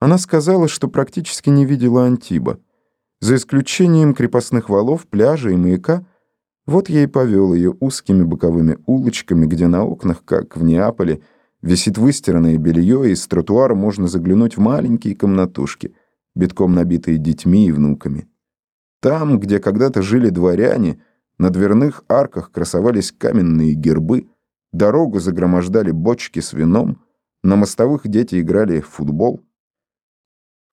Она сказала, что практически не видела Антиба. За исключением крепостных валов, пляжа и маяка, вот я и повел ее узкими боковыми улочками, где на окнах, как в Неаполе, висит выстиранное белье, и с тротуара можно заглянуть в маленькие комнатушки, битком набитые детьми и внуками. Там, где когда-то жили дворяне, на дверных арках красовались каменные гербы, дорогу загромождали бочки с вином, на мостовых дети играли в футбол.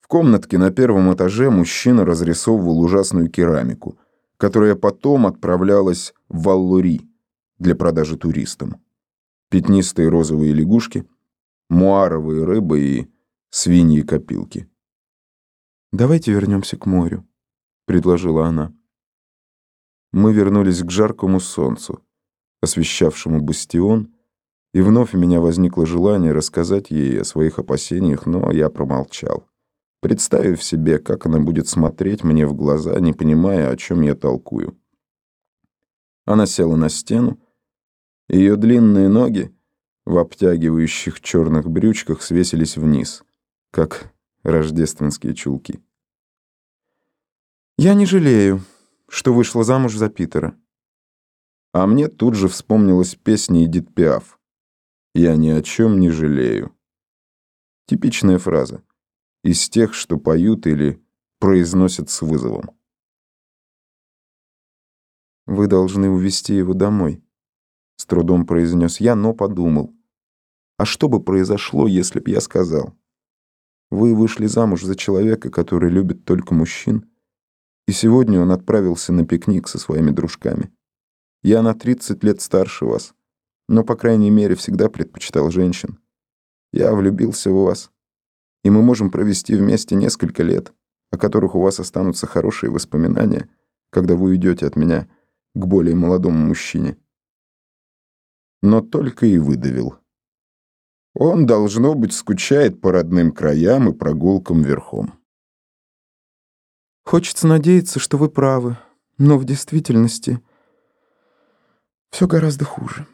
В комнатке на первом этаже мужчина разрисовывал ужасную керамику, которая потом отправлялась в Валлури для продажи туристам. Пятнистые розовые лягушки, муаровые рыбы и свиньи-копилки. «Давайте вернемся к морю», — предложила она. Мы вернулись к жаркому солнцу, освещавшему бастион, и вновь у меня возникло желание рассказать ей о своих опасениях, но я промолчал представив себе, как она будет смотреть мне в глаза, не понимая, о чем я толкую. Она села на стену, ее длинные ноги в обтягивающих черных брючках свесились вниз, как рождественские чулки. «Я не жалею, что вышла замуж за Питера». А мне тут же вспомнилась песня Эдит Пиаф. «Я ни о чем не жалею». Типичная фраза из тех, что поют или произносят с вызовом. «Вы должны увезти его домой», — с трудом произнес я, но подумал. «А что бы произошло, если б я сказал? Вы вышли замуж за человека, который любит только мужчин, и сегодня он отправился на пикник со своими дружками. Я на 30 лет старше вас, но, по крайней мере, всегда предпочитал женщин. Я влюбился в вас» и мы можем провести вместе несколько лет, о которых у вас останутся хорошие воспоминания, когда вы уйдете от меня к более молодому мужчине. Но только и выдавил. Он, должно быть, скучает по родным краям и прогулкам верхом. Хочется надеяться, что вы правы, но в действительности все гораздо хуже.